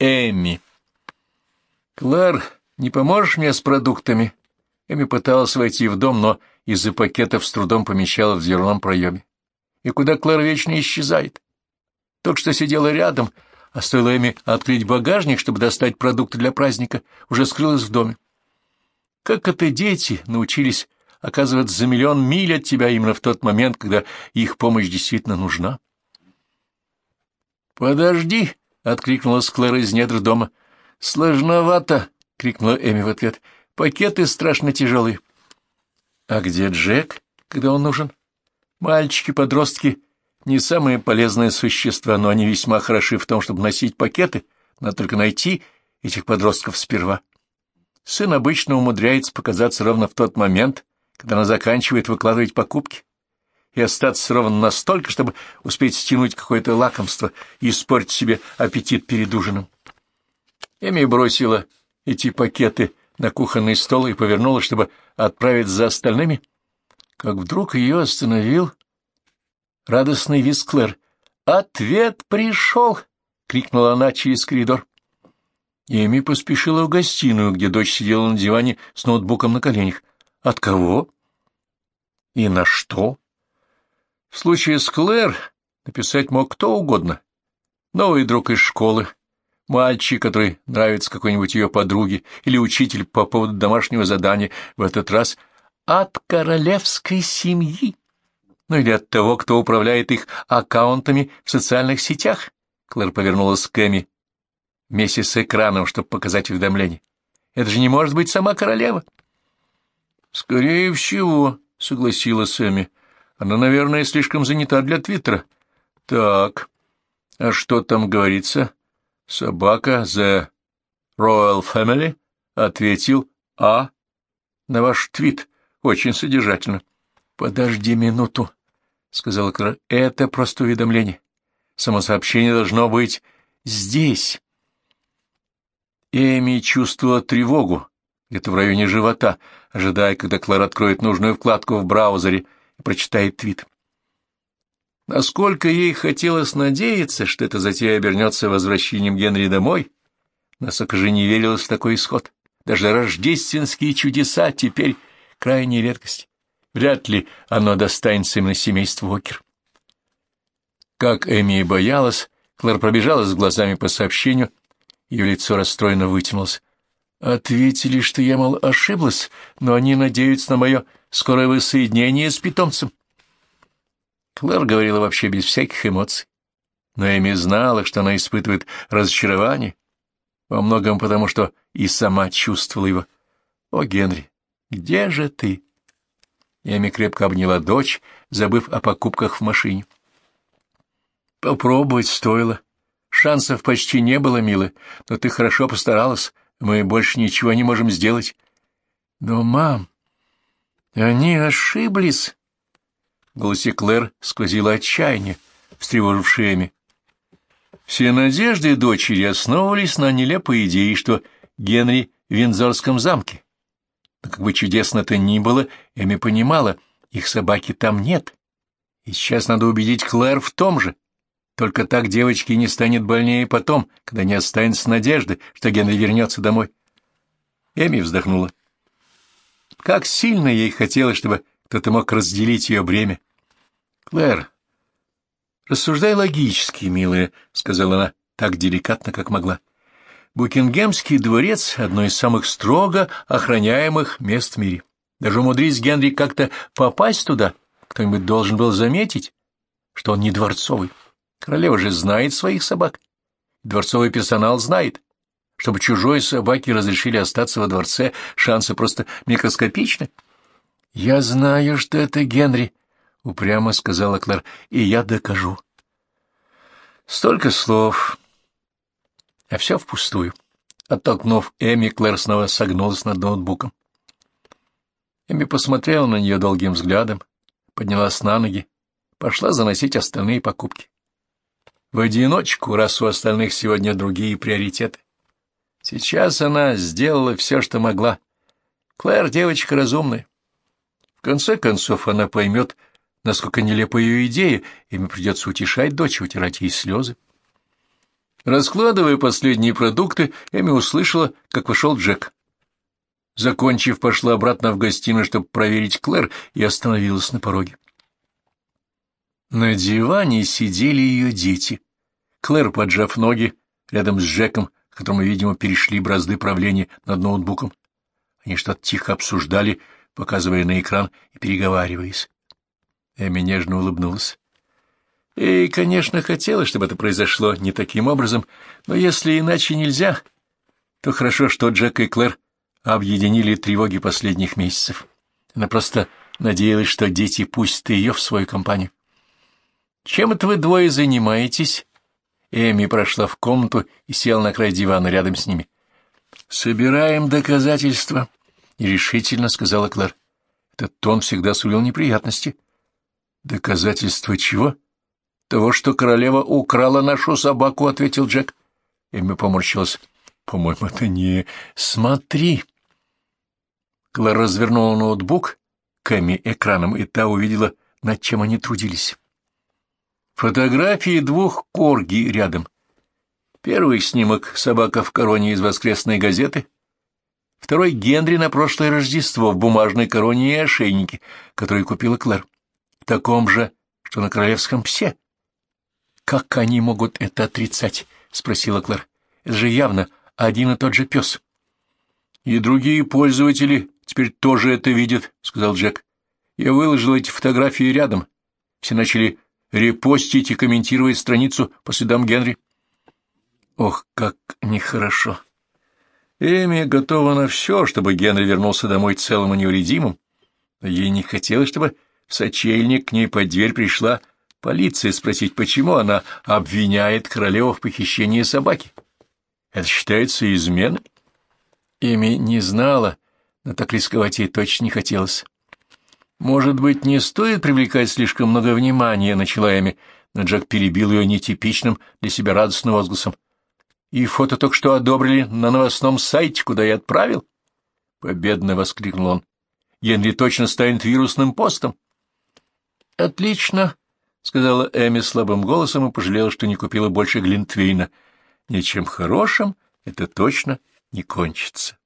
Эми. «Клэр, не поможешь мне с продуктами?» Эми пыталась войти в дом, но из-за пакетов с трудом помещала в дверном проеме. И куда Клэр вечно исчезает? Только что сидела рядом, а стоило Эми открыть багажник, чтобы достать продукты для праздника, уже скрылась в доме. Как это дети научились оказываться за миллион миль от тебя именно в тот момент, когда их помощь действительно нужна? «Подожди!» — откликнулась Клэр из недр дома. «Сложновато!» — крикнула Эми в ответ. «Пакеты страшно тяжелые». «А где Джек, когда он нужен?» «Мальчики-подростки — не самые полезные существа, но они весьма хороши в том, чтобы носить пакеты. Надо только найти этих подростков сперва. Сын обычно умудряется показаться ровно в тот момент, когда она заканчивает выкладывать покупки и остаться ровно настолько, чтобы успеть стянуть какое-то лакомство и испортить себе аппетит перед ужином. Эми бросила эти пакеты на кухонный стол и повернула, чтобы отправить за остальными, как вдруг ее остановил радостный визг. «Ответ пришел!» — крикнула она через коридор. Эми поспешила в гостиную, где дочь сидела на диване с ноутбуком на коленях. «От кого?» «И на что?» В случае с Клэр написать мог кто угодно. Новый друг из школы, мальчик, который нравится какой-нибудь ее подруге, или учитель по поводу домашнего задания, в этот раз от королевской семьи. Ну или от того, кто управляет их аккаунтами в социальных сетях. Клэр повернулась к Эми вместе с экраном, чтобы показать уведомление. Это же не может быть сама королева. — Скорее всего, — согласилась Эми. Она, наверное, слишком занята для Твиттера. Так, а что там говорится? Собака The Royal Family ответил А на ваш твит. Очень содержательно. Подожди минуту, сказала Клара. Это просто уведомление. Само сообщение должно быть здесь. Эми чувствовала тревогу где-то в районе живота, ожидая, когда Клара откроет нужную вкладку в браузере — прочитает твит. Насколько ей хотелось надеяться, что эта затея обернется возвращением Генри домой, насколько же не верилось в такой исход. Даже рождественские чудеса теперь крайняя редкость. Вряд ли оно достанется именно семейству Окер. Как Эми и боялась, Клэр пробежалась глазами по сообщению, ее лицо расстроенно вытянулось. Ответили, что я, мол, ошиблась, но они надеются на мое скорое воссоединение с питомцем. Клэр говорила вообще без всяких эмоций, но Эми знала, что она испытывает разочарование, во многом потому, что и сама чувствовала его. «О, Генри, где же ты?» Эми крепко обняла дочь, забыв о покупках в машине. «Попробовать стоило. Шансов почти не было, милая, но ты хорошо постаралась». Мы больше ничего не можем сделать. Но, мам, они ошиблись. В голосе Клэр сквозило отчаяние, встревожившее Эми. Все надежды дочери основывались на нелепой идее, что Генри в Виндзорском замке. Но как бы чудесно это ни было, Эми понимала, их собаки там нет. И сейчас надо убедить Клэр в том же. Только так девочке не станет больнее потом, когда не останется надежды, что Генри вернется домой. Эми вздохнула. Как сильно ей хотелось, чтобы кто-то мог разделить ее бремя. — Клэр, рассуждай логически, милая, — сказала она так деликатно, как могла. Букингемский дворец — одно из самых строго охраняемых мест в мире. Даже умудрись Генри как-то попасть туда, кто-нибудь должен был заметить, что он не дворцовый. Королева же знает своих собак. Дворцовый персонал знает. Чтобы чужой собаке разрешили остаться во дворце, шансы просто микроскопичны. — Я знаю, что это Генри, — упрямо сказала Клэр, — и я докажу. Столько слов, а все впустую. Оттолкнув Эми, Клэр снова согнулась над ноутбуком. Эми посмотрела на нее долгим взглядом, поднялась на ноги, пошла заносить остальные покупки в одиночку, раз у остальных сегодня другие приоритеты. Сейчас она сделала все, что могла. Клэр девочка разумная. В конце концов она поймет, насколько нелепа ее идея, и мне придется утешать дочь, утирать ей слезы. Раскладывая последние продукты, Эми услышала, как вошел Джек. Закончив, пошла обратно в гостиную, чтобы проверить Клэр, и остановилась на пороге. На диване сидели ее дети. Клэр, поджав ноги, рядом с Джеком, которому, видимо, перешли бразды правления над ноутбуком. Они что-то тихо обсуждали, показывая на экран и переговариваясь. Эми нежно улыбнулась. И, конечно, хотелось, чтобы это произошло не таким образом, но если иначе нельзя, то хорошо, что Джек и Клэр объединили тревоги последних месяцев. Она просто надеялась, что дети пустят ее в свою компанию. «Чем это вы двое занимаетесь?» Эми прошла в комнату и села на край дивана рядом с ними. «Собираем доказательства», — решительно сказала Клэр. Этот тон всегда сулил неприятности. «Доказательства чего?» «Того, что королева украла нашу собаку», — ответил Джек. Эми поморщилась. «По-моему, это не... Смотри!» Клэр развернула ноутбук к Эми экраном, и та увидела, над чем они трудились. Фотографии двух корги рядом. Первый снимок — собака в короне из воскресной газеты. Второй — Генри на прошлое Рождество в бумажной короне и ошейнике, который купила Клэр. В таком же, что на королевском псе. «Как они могут это отрицать?» — спросила Клэр. «Это же явно один и тот же пес». «И другие пользователи теперь тоже это видят», — сказал Джек. «Я выложил эти фотографии рядом. Все начали репостить и комментировать страницу по следам Генри. Ох, как нехорошо. Эми готова на все, чтобы Генри вернулся домой целым и невредимым. Ей не хотелось, чтобы в сочельник к ней под дверь пришла полиция спросить, почему она обвиняет королеву в похищении собаки. Это считается изменой? Эми не знала, но так рисковать ей точно не хотелось. «Может быть, не стоит привлекать слишком много внимания», — начала Эми, но Джек перебил ее нетипичным для себя радостным возгласом. «И фото только что одобрили на новостном сайте, куда я отправил?» Победно воскликнул он. «Генри точно станет вирусным постом». «Отлично», — сказала Эми слабым голосом и пожалела, что не купила больше Глинтвейна. «Ничем хорошим это точно не кончится».